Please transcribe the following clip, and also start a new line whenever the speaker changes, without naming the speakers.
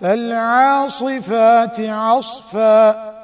فالعاصفات عصفا.